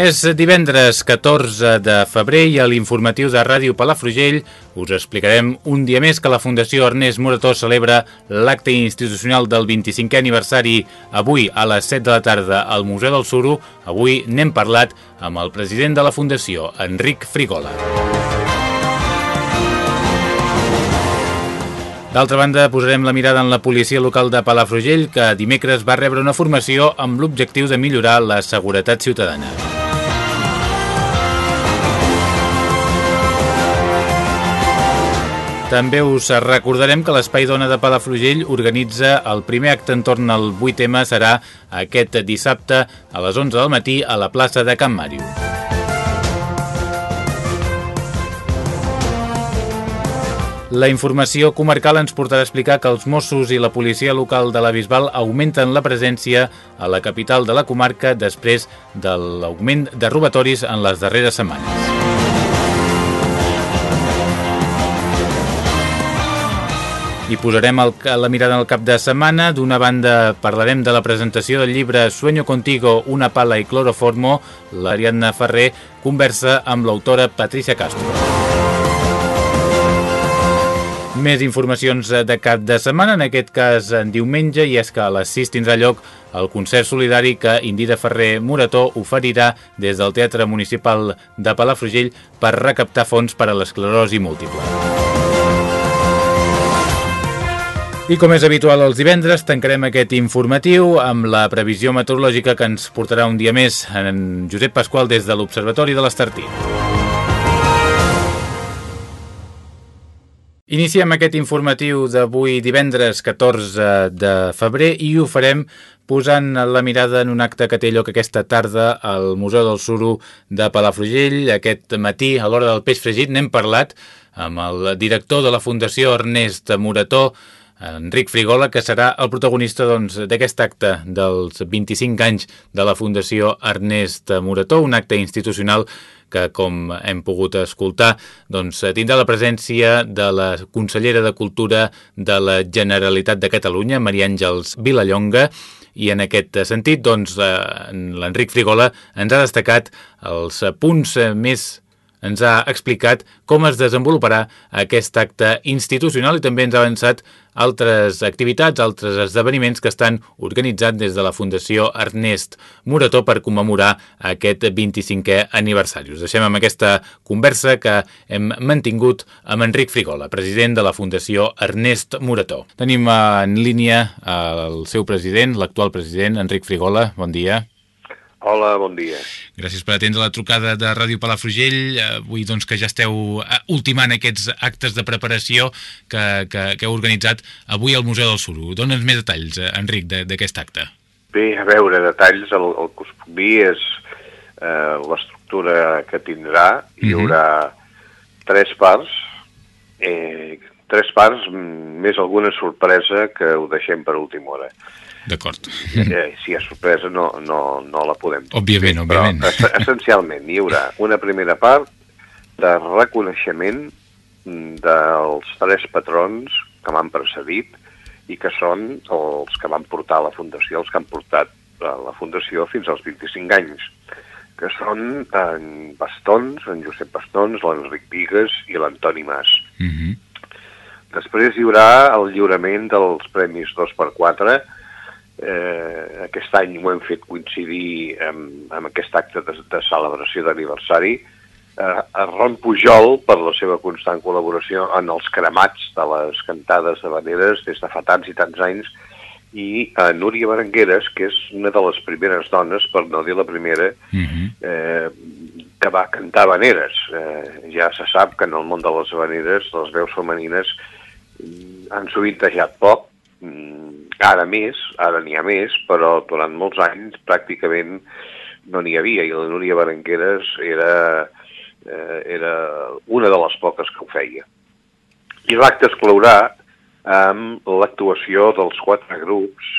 És divendres 14 de febrer i a l'informatiu de Ràdio Palafrugell us explicarem un dia més que la Fundació Ernest Morató celebra l'acte institucional del 25è aniversari avui a les 7 de la tarda al Museu del Suro. Avui n'hem parlat amb el president de la Fundació, Enric Frigola. D'altra banda, posarem la mirada en la policia local de Palafrugell, que dimecres va rebre una formació amb l'objectiu de millorar la seguretat ciutadana. També us recordarem que l'Espai Dona de Palafrugell organitza el primer acte entorn al 8M serà aquest dissabte a les 11 del matí a la plaça de Can Màrio. La informació comarcal ens portarà a explicar que els Mossos i la policia local de la Bisbal augmenten la presència a la capital de la comarca després de l'augment de robatoris en les darreres setmanes. I posarem el, la mirada en el cap de setmana. D'una banda parlarem de la presentació del llibre Sueño contigo, una pala i cloroformo. L'Ariadna Ferrer conversa amb l'autora Patricia Castro. Més informacions de cap de setmana, en aquest cas en diumenge, i és que a les 6 tindrà lloc el concert solidari que Indira Ferrer Morató oferirà des del Teatre Municipal de Palafrugell per recaptar fons per a l'esclerosi múltiple. I com és habitual els divendres, tancarem aquest informatiu amb la previsió meteorològica que ens portarà un dia més en Josep Pasqual des de l'Observatori de l'Estartí. Iniciem aquest informatiu d'avui divendres 14 de febrer i ho farem posant la mirada en un acte que té lloc aquesta tarda al Museu del Suro de Palafrugell. Aquest matí, a l'hora del peix fregit, n'hem parlat amb el director de la Fundació Ernest Morató, Enric Frigola, que serà el protagonista d'aquest doncs, acte dels 25 anys de la Fundació Ernest Morató, un acte institucional que, com hem pogut escoltar, doncs, tindrà la presència de la consellera de Cultura de la Generalitat de Catalunya, Maria Àngels Vilallonga, i en aquest sentit, doncs, l'Enric Frigola ens ha destacat els punts més ens ha explicat com es desenvoluparà aquest acte institucional i també ens ha avançat altres activitats, altres esdeveniments que estan organitzats des de la Fundació Ernest Morató per commemorar aquest 25è aniversari. Us deixem amb aquesta conversa que hem mantingut amb Enric Frigola, president de la Fundació Ernest Morató. Tenim en línia el seu president, l'actual president, Enric Frigola. Bon dia. Hola, bon dia. Gràcies per atendre la trucada de Ràdio Palafrugell. Avui doncs, que ja esteu eh, ultimant aquests actes de preparació que, que, que heu organitzat avui al Museu del Suro. Dóna'ns més detalls, eh, Enric, d'aquest acte. Bé, a veure, detalls, el, el que us puc dir és eh, l'estructura que tindrà. Hi mhm. haurà uh -huh. tres parts, eh, tres parts més alguna sorpresa que ho deixem per última hora. D'acord. Eh, si hi ha sorpresa no, no, no la podem... Òbviament, òbviament. Però essencialment hi haurà una primera part de reconeixement dels tres patrons que m'han precedit i que són els que van portar la Fundació, els que han portat la Fundació fins als 25 anys, que són en Bastons, en Josep Bastons, l'Enric Vigues i l'Antoni Mas. Uh mhm. -huh. Després hi haurà el lliurament dels Premis 2x4, Eh, aquest any ho hem fet coincidir amb, amb aquest acte de, de celebració d'aniversari. Eh, a Ron Pujol, per la seva constant col·laboració en els cremats de les cantades de veneres des de fa tants i tants anys, i a Núria Berengueres, que és una de les primeres dones, per no dir la primera, uh mhm. -huh. eh, que va cantar veneres. Eh, ja se sap que en el món de les veneres les veus femenines han sovintejat poc, mm, ara més, ara n'hi ha més, però durant molts anys pràcticament no n'hi havia, i la Núria Berengueres era, eh, era una de les poques que ho feia. I l'acte es clourà amb l'actuació dels quatre grups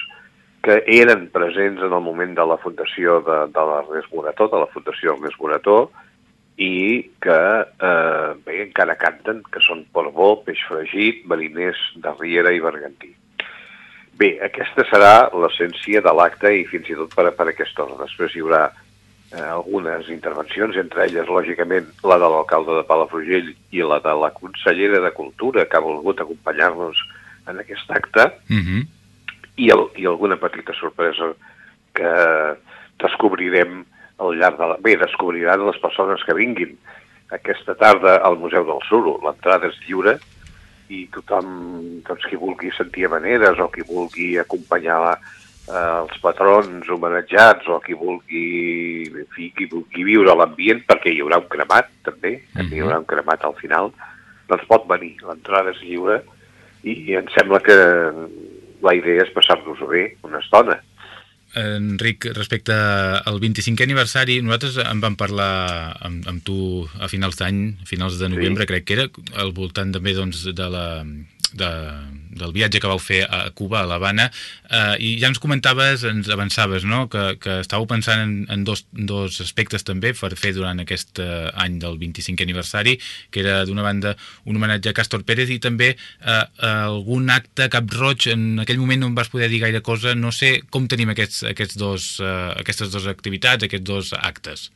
que eren presents en el moment de la fundació de, de l'Ernest Morató, de la Fundació Ernest Morató, i que eh, bé, encara canten, que són Portbó, Peix Fregit, Mariners de Riera i Bergantí. Bé, aquesta serà l'essència de l'acte i fins i tot per, per aquesta hora. Després hi haurà eh, algunes intervencions, entre elles, lògicament, la de l'alcalde de Palafrugell i la de la consellera de Cultura, que ha volgut acompanyar-nos en aquest acte, Uh -huh. i, el, i alguna petita sorpresa que descobrirem al llarg de la... Bé, descobriran les persones que vinguin aquesta tarda al Museu del Suro. L'entrada és lliure i tothom, doncs, qui vulgui sentir maneres o qui vulgui acompanyar la, eh, els patrons homenatjats o qui vulgui, en fi, qui vulgui viure l'ambient, perquè hi haurà un cremat, també, també hi haurà un cremat al final, doncs pot venir. L'entrada és lliure i em sembla que la idea és passar-nos-ho bé una estona. Enric, respecte al 25è aniversari, nosaltres en vam parlar amb, amb tu a finals d'any, finals de novembre, Sí. crec que era, al voltant també doncs, de la, de, del viatge que vau fer a Cuba, a l'Havana, eh, i ja ens comentaves, ens avançaves, no?, que, que estàveu pensant en, en dos, dos aspectes també per fer durant aquest eh, any del 25è aniversari, que era d'una banda un homenatge a Castor Pérez i també eh, algun acte cap roig, en aquell moment no em vas poder dir gaire cosa, no sé com tenim aquests, aquests dos, eh, aquestes dues activitats, aquests dos actes.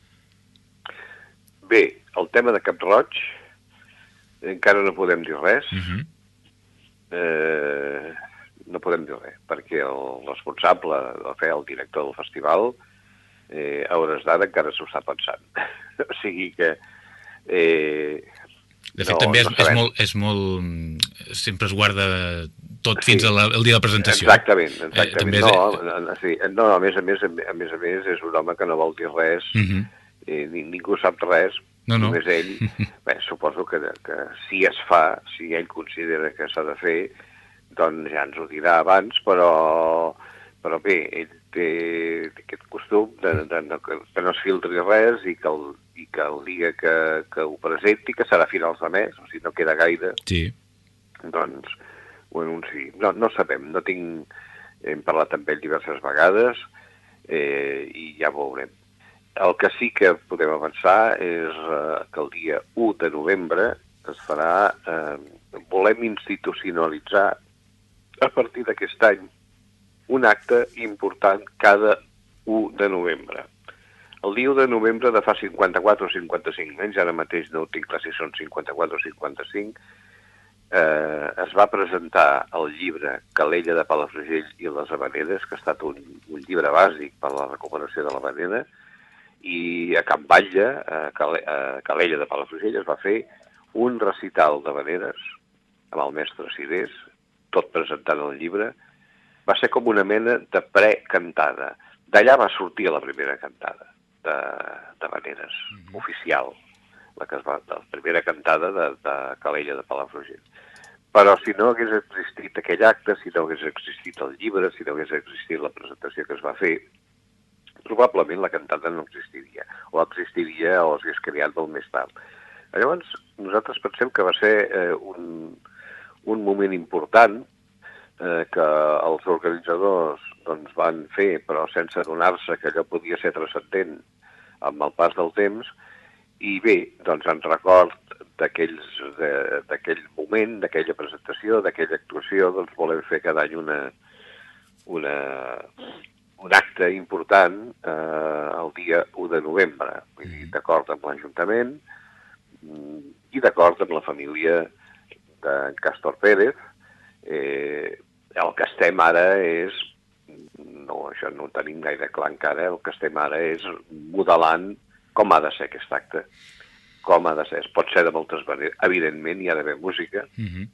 Bé, el tema de Cap Roig, encara no podem dir res, Uh -huh. Eh, no podem dir res, perquè el responsable, de fer el director del festival, eh, a hores d'ara encara s'ho està pensant. o sigui que... Eh, De fet, No, també és, no és, molt, és molt... Sempre es guarda tot Sí. fins a la, el dia de la presentació. Exactament, Eh, exactament. també és- no, no, sí, no, a més a més, a més a més, és un home que no vol dir res, Uh -huh. eh, ni, ningú sap res, No, no. només ell. Bé, suposo que, que si es fa, si ell considera que s'ha de fer, doncs ja ens ho dirà abans, però, però bé, ell té, aquest costum de, de, de, que no es filtri res i que el, i que el dia que, que ho presenti, que serà a finals de mes, o sigui, no queda gaire, Sí. doncs ho anunci. No, no sabem, no tinc... Hem parlat amb ell diverses vegades eh, i ja veurem. El que sí que podem avançar és eh, que el dia 1 de novembre es farà... Eh, volem institucionalitzar a partir d'aquest any un acte important cada 1 de novembre. El dia 1 de novembre de fa 54 o 55 anys, ara mateix no ho tinc clar si són 54 o 55, eh, es va presentar el llibre Calella de Palafrugell i les Havaneres, que ha estat un, un llibre bàsic per a la recuperació de l'Havanera, i a Can Batlle, a, Cale, a Calella de Palafrugell, es va fer un recital d'Havaneres amb el mestre Cirés, tot presentant el llibre, va ser com una mena de precantada. D'allà va sortir la primera cantada de, de Vaneres, mm -hmm. oficial, la, que es va, la primera cantada de, de Calella de Palafrugell. Però si no hagués existit aquell acte, si no hagués existit el llibre, si no hagués existit la presentació que es va fer, probablement la cantada no existiria, o existiria o s'hagués creat molt més tard. Llavors, nosaltres pensem que va ser eh, un, un moment important eh, que els organitzadors doncs, van fer, però sense adonar-se que allò podia ser transcendent amb el pas del temps, i bé, doncs en record d'aquell moment, d'aquella presentació, d'aquella actuació, doncs volem fer cada any una, una, un acte important eh, el dia 1 de novembre, vull dir, d'acord amb l'Ajuntament mm, i d'acord amb la família d'en Castor Pérez. Eh, el que estem ara és, no, això no ho tenim gaire clar encara, el que estem ara és modelant com ha de ser aquest acte, com ha de ser. Es pot ser de moltes maneres. Evidentment hi ha d'haver música, Uh -huh.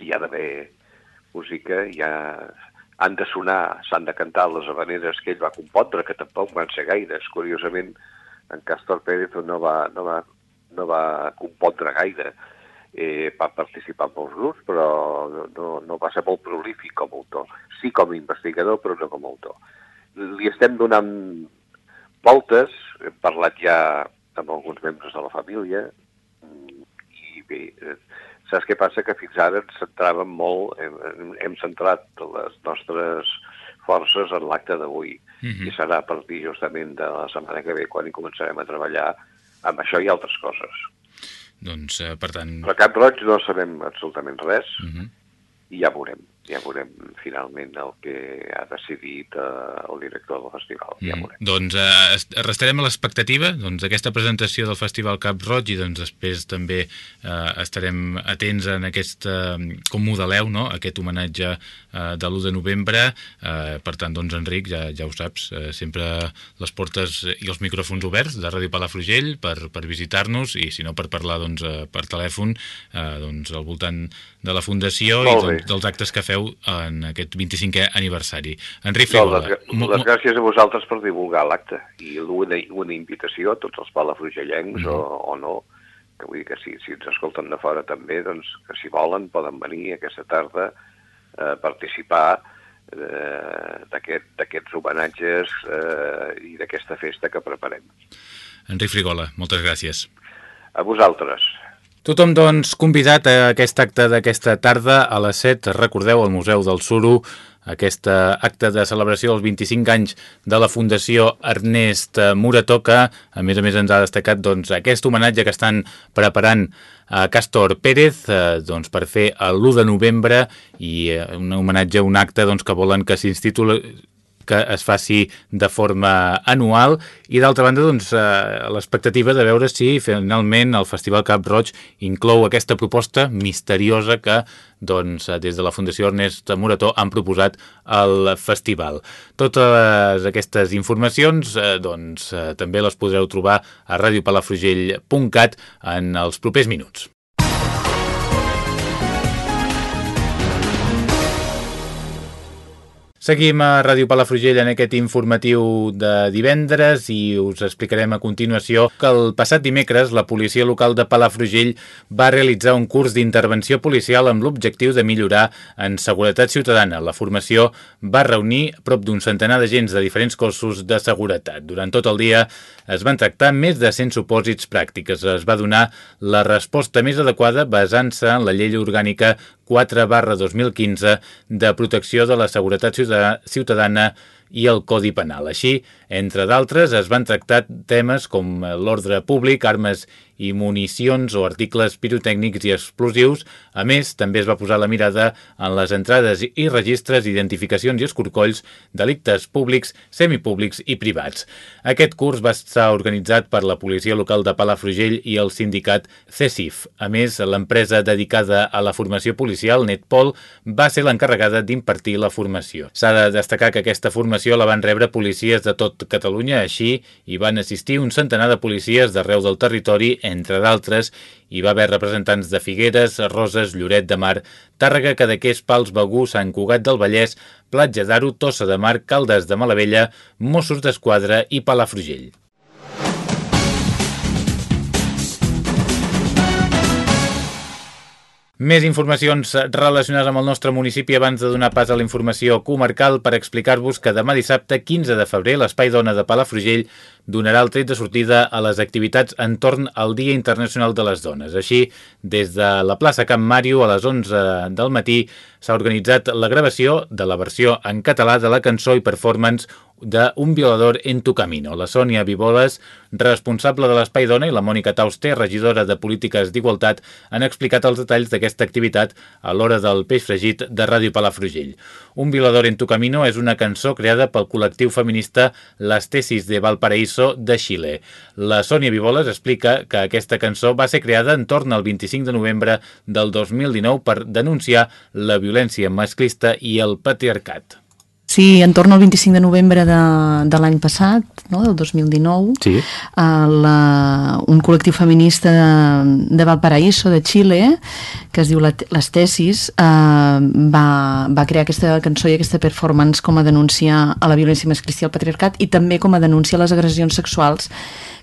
hi ha d'haver música, hi ha... han de sonar, s'han de cantar les habaneres que ell va compondre, que tampoc van ser gaires. Curiosament, en Castor Pérez no va, no va, no va compondre gaire. eh, va participar en molts grups, però no, no va ser molt prolífic com a autor. Sí com a investigador, però no com a autor. Li estem donant voltes, hem parlat ja amb alguns membres de la família, i bé, eh, saps què passa? Que fins ara ens centràvem molt, hem, hem centrat les nostres forces en l'acte d'avui, uh -huh. i serà a partir justament de la setmana que ve quan hi començarem a treballar amb això i altres coses. Doncs, eh, per tant... Però Cap Roig no sabem absolutament res, uh -huh. i ja veurem ja veurem finalment el que ha decidit eh, el director del festival. Ja mm. Doncs eh, restarem a l'expectativa doncs, d'aquesta presentació del Festival Cap Roig i doncs, després també eh, estarem atents en aquest, eh, com modeleu, no? aquest homenatge eh, de l'1 de novembre. Eh, per tant, doncs, Enric, ja, ja ho saps, eh, sempre les portes i els micròfons oberts de Ràdio Palafrugell per, per visitar-nos i si no per parlar doncs, eh, per telèfon eh, doncs, al voltant de la Fundació Molt i doncs, dels actes que feu en aquest 25è aniversari. Enric Frigola. No, les, les gràcies a vosaltres per divulgar l'acte i una, una invitació a tots els palafrugellencs mm -hmm. o, o no, que vull dir que si, si ens escolten de fora també, doncs que si volen poden venir aquesta tarda a participar eh, d'aquests aquest, homenatges eh, i d'aquesta festa que preparem. Enric Frigola, moltes gràcies. A vosaltres. Tothom, doncs, convidat a aquest acte d'aquesta tarda a les 7, recordeu, al Museu del Suro, aquest acte de celebració dels 25 anys de la Fundació Ernest Muratoca. A més a més ens ha destacat doncs, aquest homenatge que estan preparant a Castor Pérez eh, doncs, per fer l'1 de novembre i eh, un homenatge, un acte doncs, que volen que s'instituli que es faci de forma anual i d'altra banda doncs, eh, l'expectativa de veure si finalment el Festival Cap Roig inclou aquesta proposta misteriosa que doncs, des de la Fundació Ernest Morató han proposat al festival. Totes aquestes informacions eh, doncs, eh, també les podreu trobar a radiopalafrugell.cat en els propers minuts. Seguim a Ràdio Palafrugell en aquest informatiu de divendres i us explicarem a continuació que el passat dimecres la policia local de Palafrugell va realitzar un curs d'intervenció policial amb l'objectiu de millorar en seguretat ciutadana. La formació va reunir prop d'un centenar d'agents de diferents cossos de seguretat. Durant tot el dia es van tractar més de 100 supòsits pràctiques. Es va donar la resposta més adequada basant-se en la llei orgànica 4 barra 2015 de protecció de la seguretat ciutadana i el Codi Penal. Així, entre d'altres, es van tractar temes com l'ordre públic, armes i municions o articles pirotècnics i explosius. A més, també es va posar la mirada en les entrades i registres, identificacions i escorcolls, delictes públics, semipúblics i privats. Aquest curs va estar organitzat per la Policia Local de Palafrugell i el sindicat CESIF. A més, l'empresa dedicada a la formació policial, Netpol, va ser l'encarregada d'impartir la formació. S'ha de destacar que aquesta formació la van rebre policies de tot Catalunya, així hi van assistir un centenar de policies d'arreu del territori entre d'altres, hi va haver representants de Figueres, Roses, Lloret de Mar, Tàrrega, Cadaqués, Pals, Begú, Sant Cugat del Vallès, Platja d'Aro, Tossa de Mar, Caldes de Malavella, Mossos d'Esquadra i Palafrugell. Més informacions relacionades amb el nostre municipi abans de donar pas a la informació comarcal per explicar-vos que demà dissabte 15 de febrer l'Espai Dona de Palafrugell donarà el tret de sortida a les activitats entorn al Dia Internacional de les Dones. Així, des de la plaça Camp Màrio a les 11 del matí s'ha organitzat la gravació de la versió en català de la cançó i performance d'un violador en tu camino. La Sònia Viboles, responsable de l'Espai Dona, i la Mònica Tauster, regidora de Polítiques d'Igualtat, han explicat els detalls d'aquesta activitat a l'hora del peix fregit de Ràdio Palafrugell. Un violador en tu camino és una cançó creada pel col·lectiu feminista Les Tesis de Valparaíso de Xile. La Sònia Viboles explica que aquesta cançó va ser creada entorn al 25 de novembre del 2019 per denunciar la violència masclista i el patriarcat. Sí, en torn al 25 de novembre de, de l'any passat, no, del 2019, sí. la, un col·lectiu feminista de, de Valparaíso, de Xile, que es diu la, Les Tesis, uh, va, va crear aquesta cançó i aquesta performance com a denúncia a la violència masclista i al patriarcat i també com a denúncia a les agressions sexuals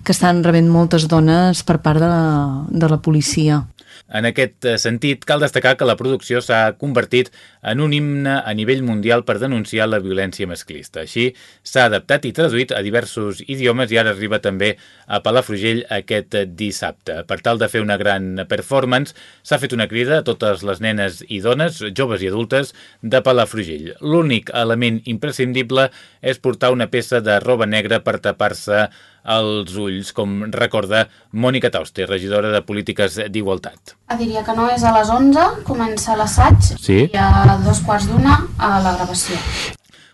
que estan rebent moltes dones per part de la, de la policia. En aquest eh, sentit, cal destacar que la producció s'ha convertit en un himne a nivell mundial per denunciar la violència masclista. Així, s'ha adaptat i traduït a diversos idiomes i ara arriba també a Palafrugell aquest dissabte. Per tal de fer una gran performance, s'ha fet una crida a totes les nenes i dones, joves i adultes, de Palafrugell. L'únic element imprescindible és portar una peça de roba negra per tapar-se els ulls, com recorda Mònica Tauste, regidora de Polítiques d'Igualtat. Diria que no és a les 11, comença l'assaig sí? i a dos quarts d'una a la gravació.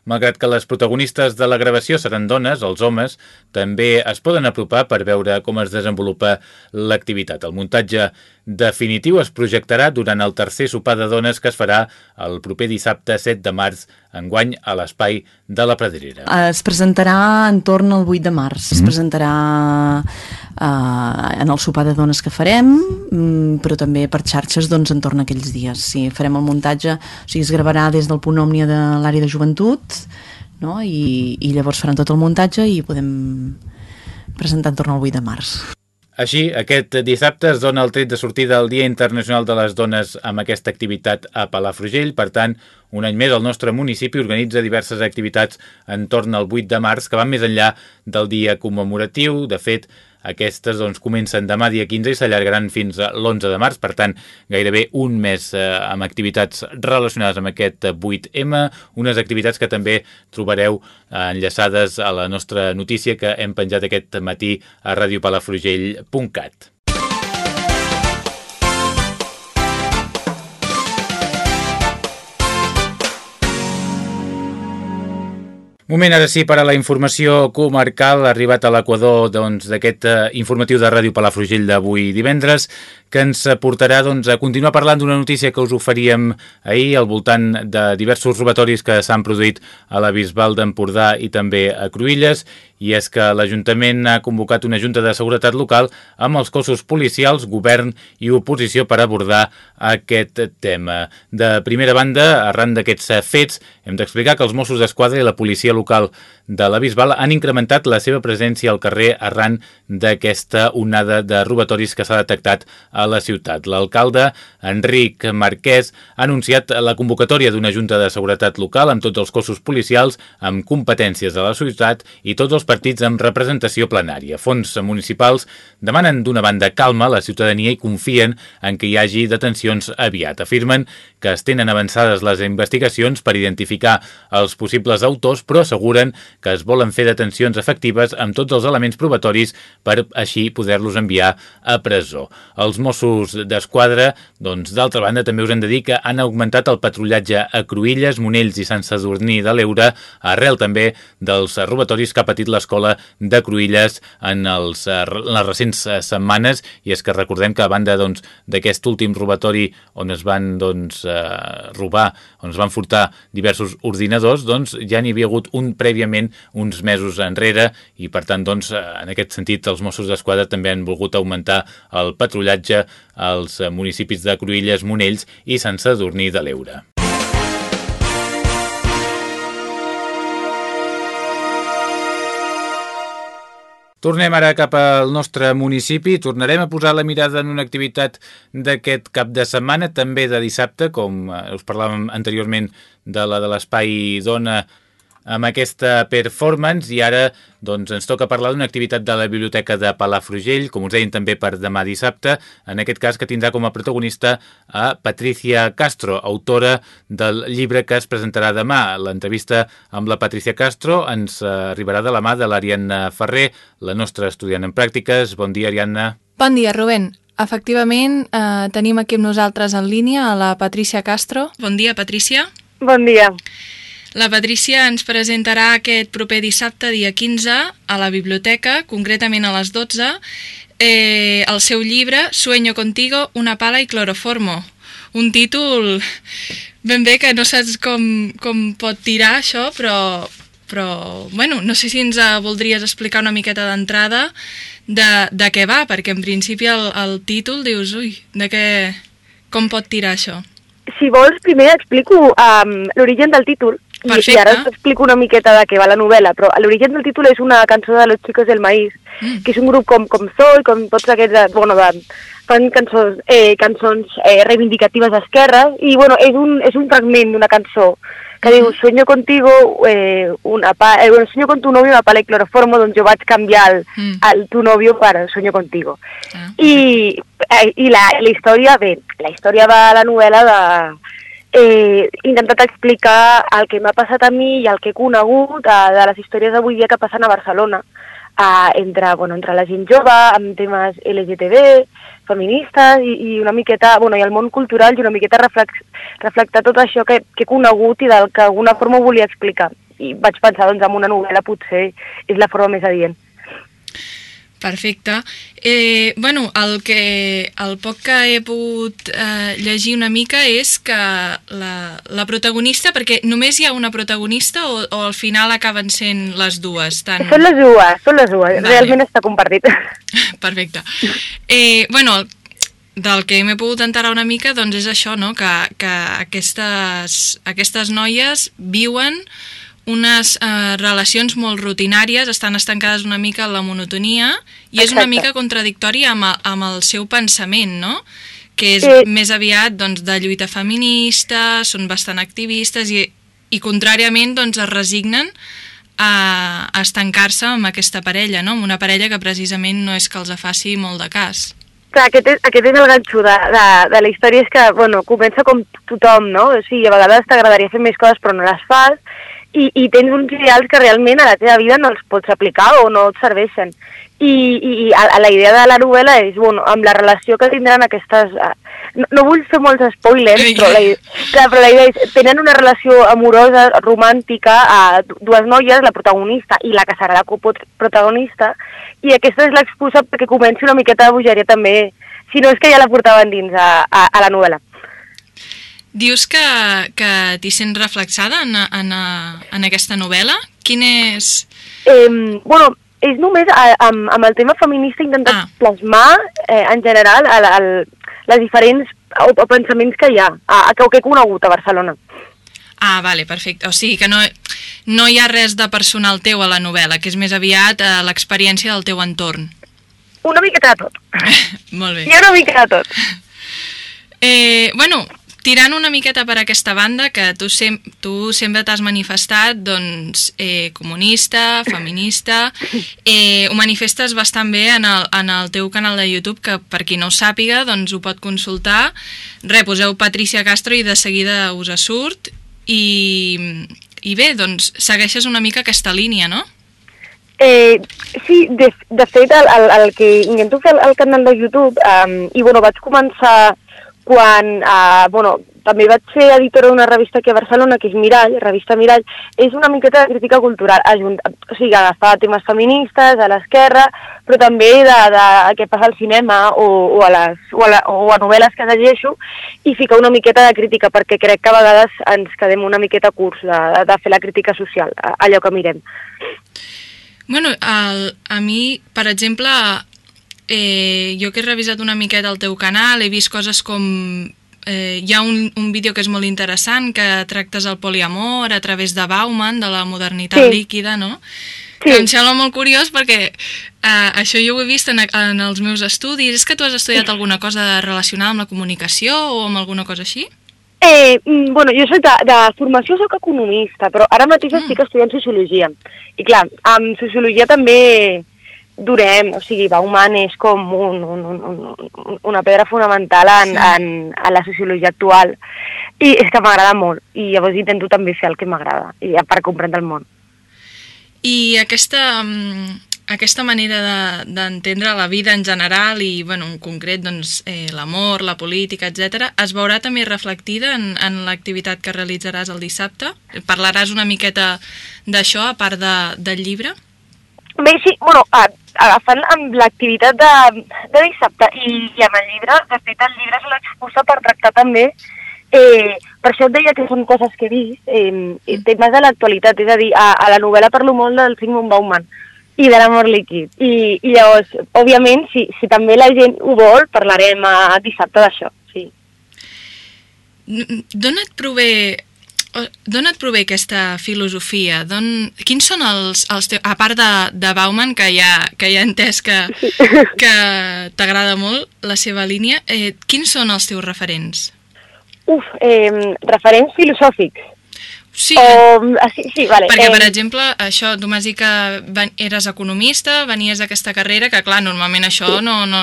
Malgrat que les protagonistes de la gravació seran dones, els homes també es poden apropar per veure com es desenvolupa l'activitat. El muntatge definitiu es projectarà durant el tercer sopar de dones que es farà el proper dissabte 7 de març enguany a l'espai de la Pradrera. Es presentarà entorn al 8 de març. Mm. Es presentarà uh, en el sopar de dones que farem, mm, però també per xarxes doncs, entorn a aquells dies. Sí, farem el muntatge, o sigui, es gravarà des del punt òmnia de l'àrea de joventut no? I, i llavors faran tot el muntatge i podem presentar entorn al 8 de març. Així, aquest dissabte es dona el tret de sortida del Dia Internacional de les Dones amb aquesta activitat a Palafrugell. Per tant, un any més el nostre municipi organitza diverses activitats entorn al 8 de març que van més enllà del dia commemoratiu. De fet, aquestes doncs, comencen demà dia 15 i s'allargaran fins a l'11 de març, per tant, gairebé un mes eh, amb activitats relacionades amb aquest 8M, unes activitats que també trobareu eh, enllaçades a la nostra notícia que hem penjat aquest matí a radiopalafrugell.cat. Moment ara sí per a la informació comarcal, arribat a l'equador doncs, d'aquest doncs, informatiu de Ràdio Palafrugell d'avui divendres, que ens portarà doncs, a continuar parlant d'una notícia que us oferíem ahir al voltant de diversos robatoris que s'han produït a la Bisbal d'Empordà i també a Cruïlles, i és que l'Ajuntament ha convocat una Junta de Seguretat Local amb els cossos policials, govern i oposició per abordar aquest tema. De primera banda, arran d'aquests fets, hem d'explicar que els Mossos d'Esquadra i la policia local de la Bisbal han incrementat la seva presència al carrer arran d'aquesta onada de robatoris que s'ha detectat a la ciutat. L'alcalde, Enric Marquès, ha anunciat la convocatòria d'una Junta de Seguretat Local amb tots els cossos policials amb competències de la ciutat i tots els partits amb representació plenària. Fons municipals demanen d'una banda calma a la ciutadania i confien en que hi hagi detencions aviat. Afirmen que es tenen avançades les investigacions per identificar els possibles autors, però asseguren que es volen fer detencions efectives amb tots els elements probatoris per així poder-los enviar a presó. Els Mossos d'Esquadra, doncs, d'altra banda, també us hem de dir que han augmentat el patrullatge a Cruïlles, Monells i Sant Sadurní de l'Eure, arrel també dels robatoris que ha patit l'escola de Cruïlles en, els, en les recents setmanes, i és que recordem que a banda doncs, d'aquest doncs, últim robatori on es van doncs, eh, robar, on es van furtar diversos ordinadors, doncs ja n'hi havia hagut un prèviament uns mesos enrere i per tant doncs, en aquest sentit els Mossos d'Esquadra també han volgut augmentar el patrullatge als municipis de Cruïlles, Monells i Sant Sadurní de l'Eure. Tornem ara cap al nostre municipi. Tornarem a posar la mirada en una activitat d'aquest cap de setmana, també de dissabte, com eh, us parlàvem anteriorment de la de l'Espai Dona amb aquesta performance i ara doncs, ens toca parlar d'una activitat de la Biblioteca de Palafrugell, com us deien també per demà dissabte, en aquest cas que tindrà com a protagonista a Patricia Castro, autora del llibre que es presentarà demà. L'entrevista amb la Patricia Castro ens arribarà de la mà de l'Ariadna Ferrer, la nostra estudiant en pràctiques. Bon dia, Ariadna. Bon dia, Rubén. Efectivament, eh, tenim aquí amb nosaltres en línia a la Patricia Castro. Bon dia, Patricia. Bon dia. La Patrícia ens presentarà aquest proper dissabte, dia 15, a la biblioteca, concretament a les 12, eh, el seu llibre Sueño contigo, una pala i cloroformo. Un títol ben bé que no saps com, com pot tirar això, però, però bueno, no sé si ens voldries explicar una miqueta d'entrada de, de què va, perquè en principi el, el títol dius, ui, de què, com pot tirar això? Si vols, primer explico um, l'origen del títol, Perfecte. I ara us explico una miqueta de què va la novel·la, però l'origen del títol és una cançó de Los Chicos del Maíz, mm. que és un grup com, com Zoe, com tots aquests, de, bueno, de, fan cançons, eh, cançons eh, reivindicatives d'esquerres i bueno, és, un, és un fragment d'una cançó que diu Sueño contigo, eh, una pa eh, bueno, sueño con tu novio una pala i cloroformo, doncs jo vaig canviar el, mm. el tu novio per Sueño contigo. Ah. I, eh, i la, la història, bé, la història de la novel·la de, eh, intentat explicar el que m'ha passat a mi i el que he conegut eh, de les històries d'avui dia que passen a Barcelona eh, entre, bueno, entre la gent jove, amb temes LGTB, feministes i, i una miqueta, bueno, i el món cultural i una miqueta reflex, reflectar tot això que, que he conegut i del que d'alguna forma volia explicar. I vaig pensar, doncs, en una novel·la potser és la forma més adient. Perfecte. Eh, bueno, el, que, el poc que he pogut eh, llegir una mica és que la, la protagonista, perquè només hi ha una protagonista o, o al final acaben sent les dues? Tant... Són les dues, són les dues. Vale. Realment està compartit. Perfecte. Eh, bueno, del que m'he pogut enterar una mica doncs és això, no? que, que aquestes, aquestes noies viuen unes eh, relacions molt rutinàries, estan estancades una mica en la monotonia i Exacte. és una mica contradictori amb, amb el seu pensament, no? que és sí. més aviat doncs, de lluita feminista, són bastant activistes i, i contràriament doncs, es resignen a, a estancar-se amb aquesta parella, no? amb una parella que precisament no és que els faci molt de cas. Clar, aquest és, aquest és el ganxo de, de, de la història, és que bueno, comença com tothom, no? O sigui, a vegades t'agradaria fer més coses però no les fas, i, i tens uns ideals que realment a la teva vida no els pots aplicar o no et serveixen. I, i, i a, a la idea de la novel·la és, bueno, amb la relació que tindran aquestes... No, no vull fer molts spoilers, però la, clar, però la idea és, tenen una relació amorosa, romàntica, a dues noies, la protagonista i la que serà la coprotagonista, i aquesta és l'excusa perquè comenci una miqueta de bogeria també, si no és que ja la portaven dins a, a, a la novel·la. Dius que, que t'hi sents reflexada en, en, en aquesta novel·la? Quin és... Eh, bueno, és només a, amb, amb el tema feminista intentat ah. plasmar eh, en general el, el, les diferents o, o pensaments que hi ha, a, a, que, que he conegut a Barcelona. Ah, vale, perfecte. O sigui que no, no hi ha res de personal teu a la novel·la, que és més aviat eh, l'experiència del teu entorn. Una miqueta de tot. Molt bé. Hi ha una mica de tot. Eh, bueno, tirant una miqueta per aquesta banda, que tu, sem tu sempre t'has manifestat doncs, eh, comunista, feminista, eh, ho manifestes bastant bé en el, en el teu canal de YouTube, que per qui no ho sàpiga doncs ho pot consultar. Re, poseu Patricia Castro i de seguida us surt. I, i bé, doncs segueixes una mica aquesta línia, no? Eh, sí, de, de fet, el, el, el que intento fer al canal de YouTube, um, i bueno, vaig començar quan, eh, bueno, també vaig ser editora d'una revista aquí a Barcelona, que és Mirall, revista Mirall, és una miqueta de crítica cultural, ajunt, o sigui, agafar temes feministes, a l'esquerra, però també de, de què passa al cinema o, o, a les, o, a la, o a novel·les que llegeixo i ficar una miqueta de crítica, perquè crec que a vegades ens quedem una miqueta curts de, de fer la crítica social, allò que mirem. Bueno, el, a mi, per exemple, eh, jo que he revisat una miqueta el teu canal, he vist coses com... Eh, hi ha un, un vídeo que és molt interessant, que tractes el poliamor a través de Bauman, de la modernitat sí. líquida, no? Sí. Que em sembla molt curiós perquè eh, això jo ho he vist en, en els meus estudis. És que tu has estudiat alguna cosa relacionada amb la comunicació o amb alguna cosa així? Eh, mm, bueno, jo soc de, de formació soc economista, però ara mateix mm. estic estudiant Sociologia. I clar, amb Sociologia també durem, o sigui, Bauman és com un, un, un, una pedra fonamental en, sí. en, en la sociologia actual i és que m'agrada molt i llavors intento també fer el que m'agrada per comprendre el món. I aquesta, mm, aquesta manera d'entendre de, la vida en general i, bueno, en concret, doncs, eh, l'amor, la política, etc, es veurà també reflectida en, en l'activitat que realitzaràs el dissabte? Parlaràs una miqueta d'això, a part de, del llibre? Bé, sí, bueno, agafant amb l'activitat de, de dissabte i, i amb el llibre, de fet el llibre és l'excusa per tractar també, eh, per això et deia que són coses que he vist, eh, temes de l'actualitat, és a dir, a, a la novel·la parlo molt del Sigmund Bauman i de l'amor líquid. I, I llavors, òbviament, si, si també la gent ho vol, parlarem a dissabte d'això, sí. D'on et prové D'on et prové aquesta filosofia? Quins són els, els teus... A part de, de Bauman, que ja, que ja he entès que, que t'agrada molt la seva línia, eh, quins són els teus referents? Uf, eh, referents filosòfics. Sí, o, ah, sí, sí vale. perquè per exemple, això, tu m'has dit que eres economista, venies d'aquesta carrera, que clar, normalment això sí. no, no,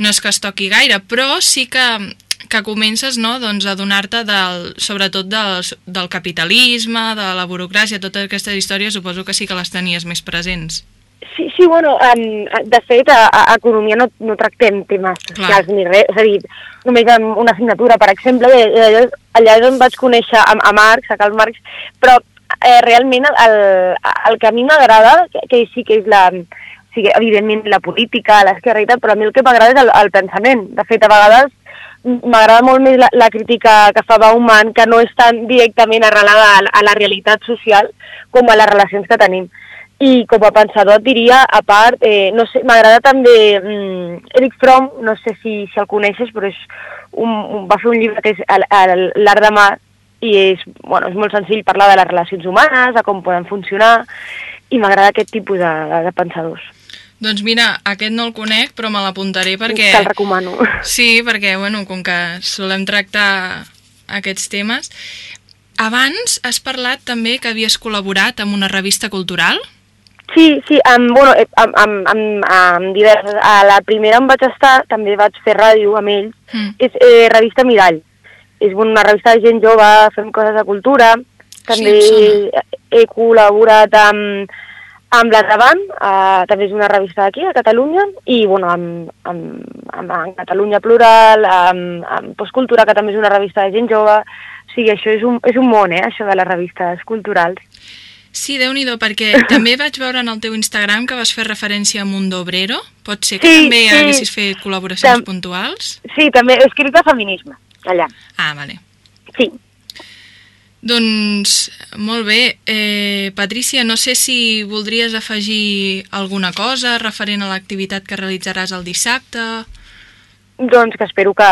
no és que es toqui gaire, però sí que que comences no, doncs, a donar-te del, sobretot del, del capitalisme, de la burocràcia, totes aquestes històries, suposo que sí que les tenies més presents. Sí, sí, bueno, en, de fet, a, a Economia no, no tractem temes socials ni res, és a dir, només amb una assignatura, per exemple, allà, allà és on vaig conèixer a, a Marx, a Karl Marx, però eh, realment el, el que a mi m'agrada, que, que sí que és la, sí, evidentment la política, l'esquerra i tal, però a mi el que m'agrada és el, el pensament. De fet, a vegades m'agrada molt més la, la crítica que fa Bauman, que no és tan directament arrelada a, a la realitat social com a les relacions que tenim. I com a pensador et diria, a part, eh, no sé, m'agrada també mm, Eric Fromm, no sé si, si el coneixes, però és un, un, va fer un llibre que és L'art de mà i és, bueno, és molt senzill parlar de les relacions humanes, de com poden funcionar, i m'agrada aquest tipus de, de, de pensadors. Doncs mira, aquest no el conec, però me l'apuntaré perquè... Te'l recomano. Sí, perquè, bueno, com que solem tractar aquests temes... Abans has parlat també que havies col·laborat amb una revista cultural? Sí, sí, amb, bueno, eh, amb, amb, amb, amb diverses. A la primera on vaig estar, també vaig fer ràdio amb ells, mm. és eh, revista Mirall. És una revista de gent jove, fem coses de cultura. També sí, he col·laborat amb amb la Davant, eh, també és una revista d'aquí, a Catalunya, i bueno, amb, amb, amb, amb Catalunya Plural, amb, amb Postcultura, que també és una revista de gent jove, o sigui, això és un, és un món, eh, això de les revistes culturals. Sí, déu nhi perquè també vaig veure en el teu Instagram que vas fer referència a Mundo Obrero. Pot ser que sí, també sí. haguessis fet col·laboracions Tam puntuals? Sí, també he escrit de feminisme, allà. Ah, vale. Sí, doncs molt bé. Eh, Patrícia, no sé si voldries afegir alguna cosa referent a l'activitat que realitzaràs el dissabte. Doncs que espero que,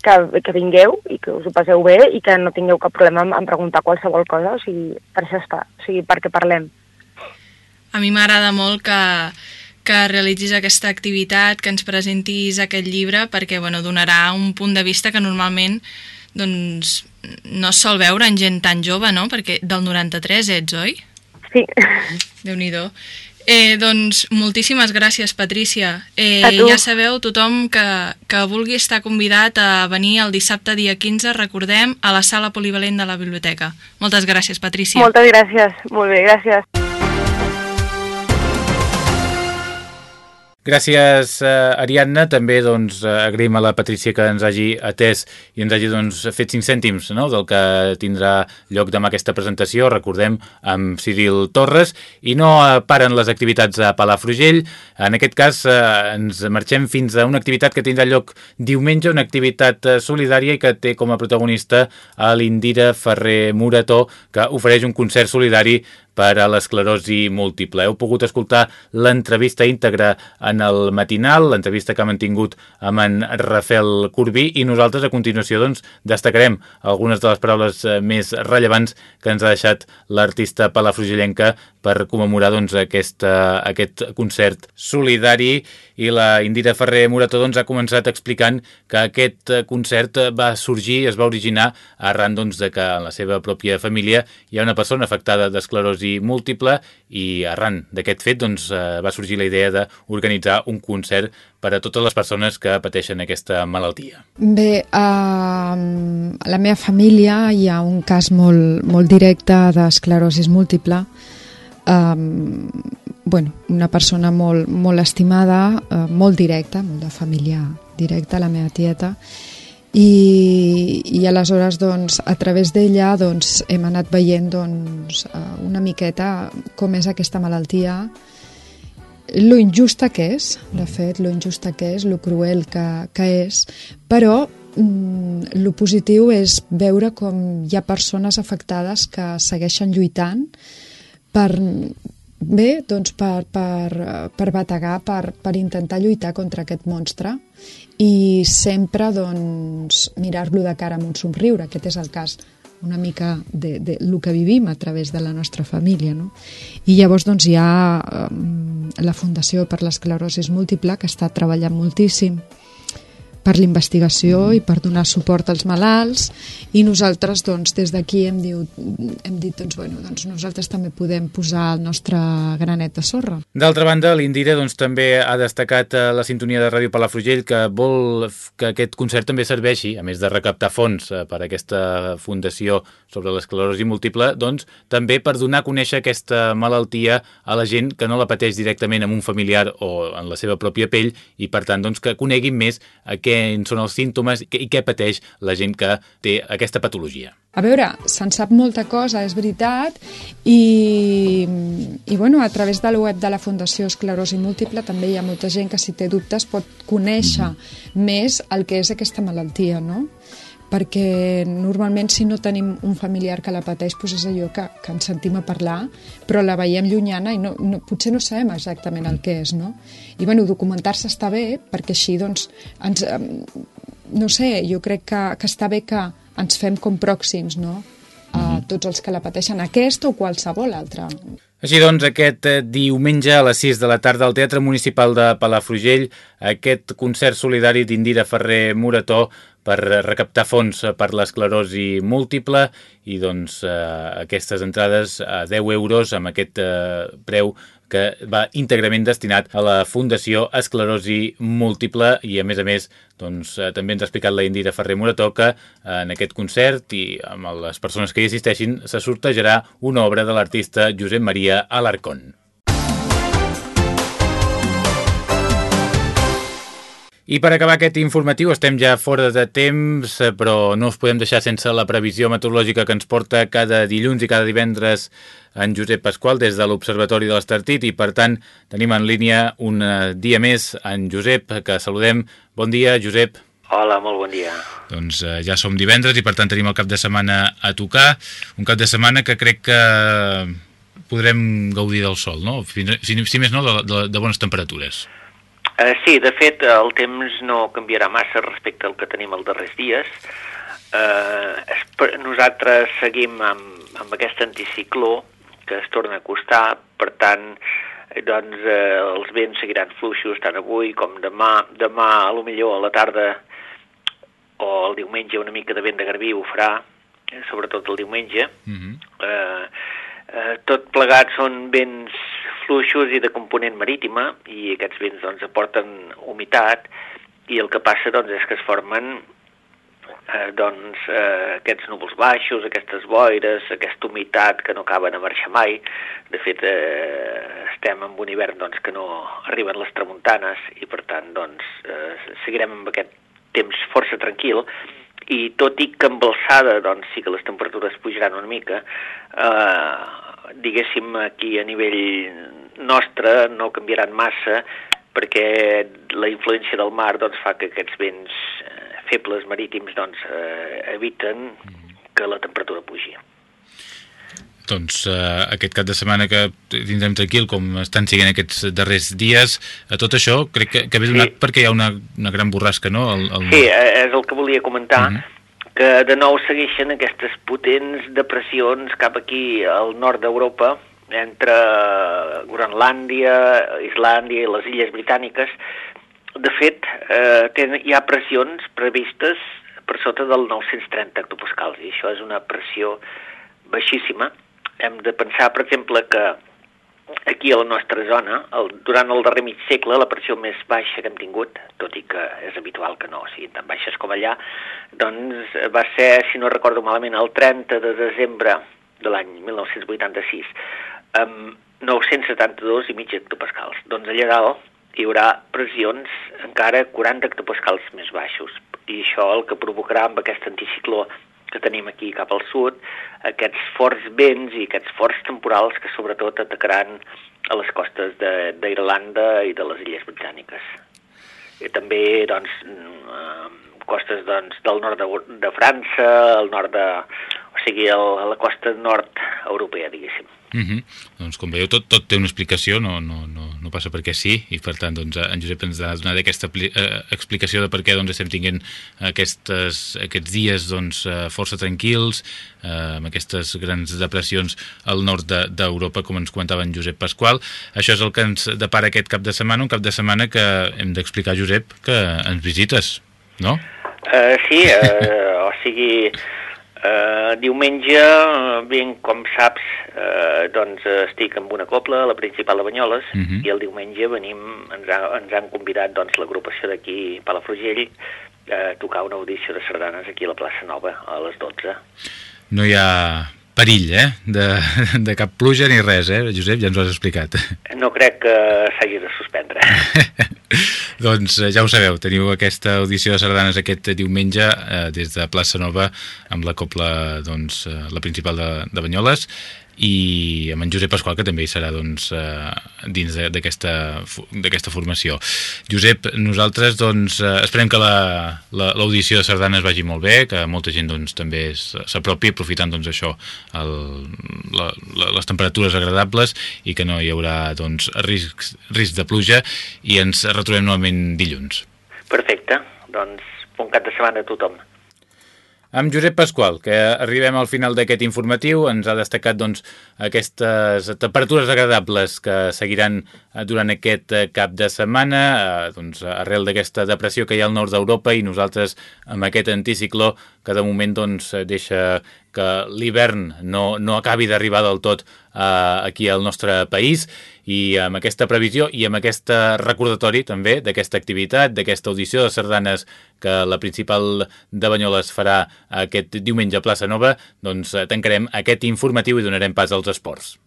que, que vingueu i que us ho passeu bé i que no tingueu cap problema en, en preguntar qualsevol cosa, o sigui, per això està, o sigui, perquè parlem. A mi m'agrada molt que, que realitzis aquesta activitat, que ens presentis aquest llibre, perquè bueno, donarà un punt de vista que normalment doncs, no es sol veure en gent tan jove, no? Perquè del 93 ets, oi? Sí. Déu-n'hi-do. Eh, doncs moltíssimes gràcies, Patrícia. Eh, ja sabeu, tothom que, que vulgui estar convidat a venir el dissabte dia 15, recordem, a la sala polivalent de la biblioteca. Moltes gràcies, Patrícia. Moltes gràcies. Molt bé, gràcies. Gràcies, eh, Ariadna. També doncs, eh, agraïm a la Patrícia que ens hagi atès i ens hagi doncs, fet cinc cèntims no? del que tindrà lloc demà aquesta presentació. Recordem, amb Cyril Torres. I no eh, paren les activitats a Palafrugell. En aquest cas, eh, ens marxem fins a una activitat que tindrà lloc diumenge, una activitat eh, solidària i que té com a protagonista a l'Indira Ferrer Murató, que ofereix un concert solidari per a l'esclerosi múltiple. Heu pogut escoltar l'entrevista íntegra en el matinal, l'entrevista que ha mantingut amb en Rafael Corbí i nosaltres a continuació doncs, destacarem algunes de les paraules eh, més rellevants que ens ha deixat l'artista palafrugellenca per commemorar doncs, aquesta, aquest concert solidari i la Indira Ferrer Morató doncs, ha començat explicant que aquest concert va sorgir, es va originar arran doncs, de que en la seva pròpia família hi ha una persona afectada d'esclerosi múltiple i arran d'aquest fet doncs, eh, va sorgir la idea d'organitzar un concert per a totes les persones que pateixen aquesta malaltia. Bé, a la meva família hi ha un cas molt, molt directe d'esclerosi múltiple um, bueno, una persona molt, molt estimada, uh, molt directa, molt de família directa, la meva tieta, i, i aleshores doncs, a través d'ella doncs, hem anat veient doncs, uh, una miqueta com és aquesta malaltia, lo injusta que és, de fet, lo injusta que és, lo cruel que, que és, però mm, lo positiu és veure com hi ha persones afectades que segueixen lluitant, per, bé, doncs per, per, per bategar, per, per intentar lluitar contra aquest monstre i sempre doncs, mirar-lo de cara amb un somriure. Aquest és el cas una mica de, de lo que vivim a través de la nostra família. No? I llavors doncs, hi ha eh, la Fundació per l'Esclerosi Múltiple que està treballant moltíssim per l'investigació i per donar suport als malalts i nosaltres doncs, des d'aquí hem, hem dit doncs, bueno, doncs nosaltres també podem posar el nostre granet de sorra. D'altra banda, l'Indira doncs, també ha destacat a la sintonia de Ràdio Palafrugell que vol que aquest concert també serveixi, a més de recaptar fons eh, per aquesta fundació sobre l'esclerosi múltiple, doncs també per donar a conèixer aquesta malaltia a la gent que no la pateix directament amb un familiar o en la seva pròpia pell i per tant doncs, que coneguin més aquest què són els símptomes i què pateix la gent que té aquesta patologia. A veure, se'n sap molta cosa, és veritat, i, i bueno, a través de la web de la Fundació Esclerosi Múltiple també hi ha molta gent que si té dubtes pot conèixer mm -hmm. més el que és aquesta malaltia, no? Perquè normalment si no tenim un familiar que la pateix doncs és allò que, que ens sentim a parlar però la veiem llunyana i no, no, potser no sabem exactament el que és no? i bueno, documentar-se està bé perquè així doncs ens, no sé, jo crec que, que està bé que ens fem com pròxims no? a tots els que la pateixen, aquesta o qualsevol altra. Així doncs, aquest eh, diumenge a les 6 de la tarda al Teatre Municipal de Palafrugell, aquest concert solidari d'Indira Ferrer Murató per recaptar fons per l'esclerosi múltiple i doncs eh, aquestes entrades a 10 euros amb aquest eh, preu que va íntegrament destinat a la Fundació Esclerosi Múltiple i a més a més doncs, eh, també ens ha explicat la Indira Ferrer Morató que eh, en aquest concert i amb les persones que hi assisteixin se sortejarà una obra de l'artista Josep Maria Alarcón. I per acabar aquest informatiu, estem ja fora de temps, però no us podem deixar sense la previsió meteorològica que ens porta cada dilluns i cada divendres en Josep Pasqual des de l'Observatori de l'Estartit i, per tant, tenim en línia un dia més en Josep, que saludem. Bon dia, Josep. Hola, molt bon dia. Doncs eh, ja som divendres i, per tant, tenim el cap de setmana a tocar. Un cap de setmana que crec que podrem gaudir del sol, no? Si, si més no, de, de, de bones temperatures. Uh, sí, de fet, el temps no canviarà massa respecte al que tenim els darrers dies. Uh, nosaltres seguim amb, amb aquest anticicló que es torna a acostar, per tant, doncs, eh, els vents seguiran fluixos tant avui com demà. Demà, a lo millor a la tarda o el diumenge una mica de vent de garbí ho farà, sobretot el diumenge. Uh -huh. eh, eh, tot plegat són vents fluixos i de component marítima i aquests vents doncs, aporten humitat i el que passa doncs, és que es formen eh, doncs, eh, aquests núvols baixos, aquestes boires, aquesta humitat que no acaben a marxar mai. De fet, eh, estem en un hivern doncs, que no arriben les tramuntanes i, per tant, doncs, eh, seguirem amb aquest temps força tranquil i tot i que amb alçada doncs, sí que les temperatures pujaran una mica, eh, diguéssim, aquí a nivell nostre no canviaran massa perquè la influència del mar doncs, fa que aquests vents eh, febles marítims doncs, eh, eviten que la temperatura pugi. Doncs eh, aquest cap de setmana que tindrem tranquil, com estan siguent aquests darrers dies, a tot això crec que, que ve donat sí. perquè hi ha una, una gran borrasca, no? El, el... Sí, eh, és el que volia comentar. Uh. -huh que de nou segueixen aquestes potents depressions cap aquí al nord d'Europa, entre Groenlàndia, Islàndia i les illes britàniques. De fet, eh, ten, hi ha pressions previstes per sota del 930 hectopascals, i això és una pressió baixíssima. Hem de pensar, per exemple, que aquí a la nostra zona, el, durant el darrer mig segle, la pressió més baixa que hem tingut, tot i que és habitual que no siguin tan baixes com allà, doncs va ser, si no recordo malament, el 30 de desembre de l'any 1986, amb 972 i mig hectopascals. Doncs allà dalt hi haurà pressions encara 40 hectopascals més baixos, i això el que provocarà amb aquest anticicló que tenim aquí cap al sud, aquests forts vents i aquests forts temporals que sobretot atacaran a les costes d'Irlanda i de les Illes Britàniques. I també, doncs, eh, costes doncs, del nord de, de França, el nord de... o sigui, el, la costa nord europea, diguéssim. Mm -hmm. Doncs com veieu, tot, tot té una explicació, no, no, no, no passa perquè sí, i per tant doncs, en Josep ens ha donat aquesta eh, explicació de per què doncs, estem tinguent aquestes, aquests dies doncs, eh, força tranquils, eh, amb aquestes grans depressions al nord d'Europa, de, com ens comentava en Josep Pasqual. Això és el que ens depara aquest cap de setmana, un cap de setmana que hem d'explicar, Josep, que ens visites, no? Uh, sí, uh, o sigui, Uh, diumenge, ben com saps, uh, doncs estic amb una copla la principal de Banyoles uh mhm. -huh. i el diumenge venim, ens, ha, ens han convidat doncs, l'agrupació d'aquí, Palafrugell, a tocar una audició de sardanes aquí a la plaça Nova a les 12. No hi ha perill, eh? De, de cap pluja ni res, eh, Josep? Ja ens ho has explicat. No crec que s'hagi de suspendre. doncs eh, ja ho sabeu, teniu aquesta audició de sardanes aquest diumenge eh, des de Plaça Nova amb la copla, doncs, eh, la principal de, de Banyoles i amb en Josep Pasqual, que també hi serà doncs, eh, dins d'aquesta formació. Josep, nosaltres doncs, eh, esperem que l'audició la, la, de sardanes vagi molt bé, que molta gent doncs, també s'apropi aprofitant doncs, això, el, la, la, les temperatures agradables i que no hi haurà doncs, risc, risc de pluja i ens retrobem novament dilluns. Perfecte, doncs bon cap de setmana a tothom. Amb Josep Pasqual, que arribem al final d'aquest informatiu, ens ha destacat doncs, aquestes temperatures agradables que seguiran eh, durant aquest eh, cap de setmana, eh, doncs, arrel d'aquesta depressió que hi ha al nord d'Europa i nosaltres amb aquest anticicló que de moment doncs, deixa que l'hivern no, no acabi d'arribar del tot eh, aquí al nostre país i amb aquesta previsió i amb aquest recordatori també d'aquesta activitat, d'aquesta audició de sardanes que la principal de Banyoles farà aquest diumenge a Plaça Nova, doncs eh, tancarem aquest informatiu i donarem pas als esports.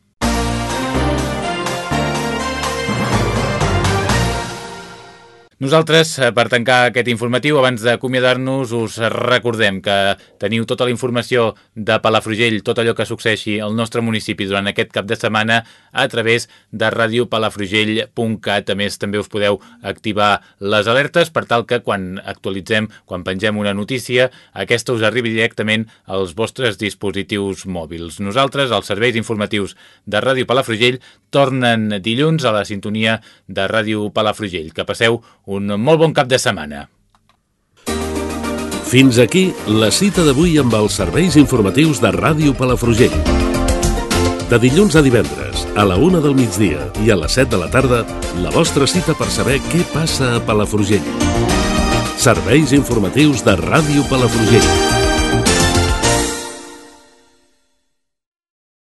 Nosaltres, eh, per tancar aquest informatiu, abans d'acomiadar-nos, us recordem que teniu tota la informació de Palafrugell, tot allò que succeeixi al nostre municipi durant aquest cap de setmana a través de radiopalafrugell.cat. A més, també us podeu activar les alertes per tal que quan actualitzem, quan pengem una notícia, aquesta us arribi directament als vostres dispositius mòbils. Nosaltres, els serveis informatius de Ràdio Palafrugell, tornen dilluns a la sintonia de Ràdio Palafrugell. Que passeu un molt bon cap de setmana. Fins aquí la cita d'avui amb els serveis informatius de Ràdio Palafrugell. De dilluns a divendres, a la una del migdia i a les 7 de la tarda, la vostra cita per saber què passa a Palafrugell. Serveis informatius de Ràdio Palafrugell.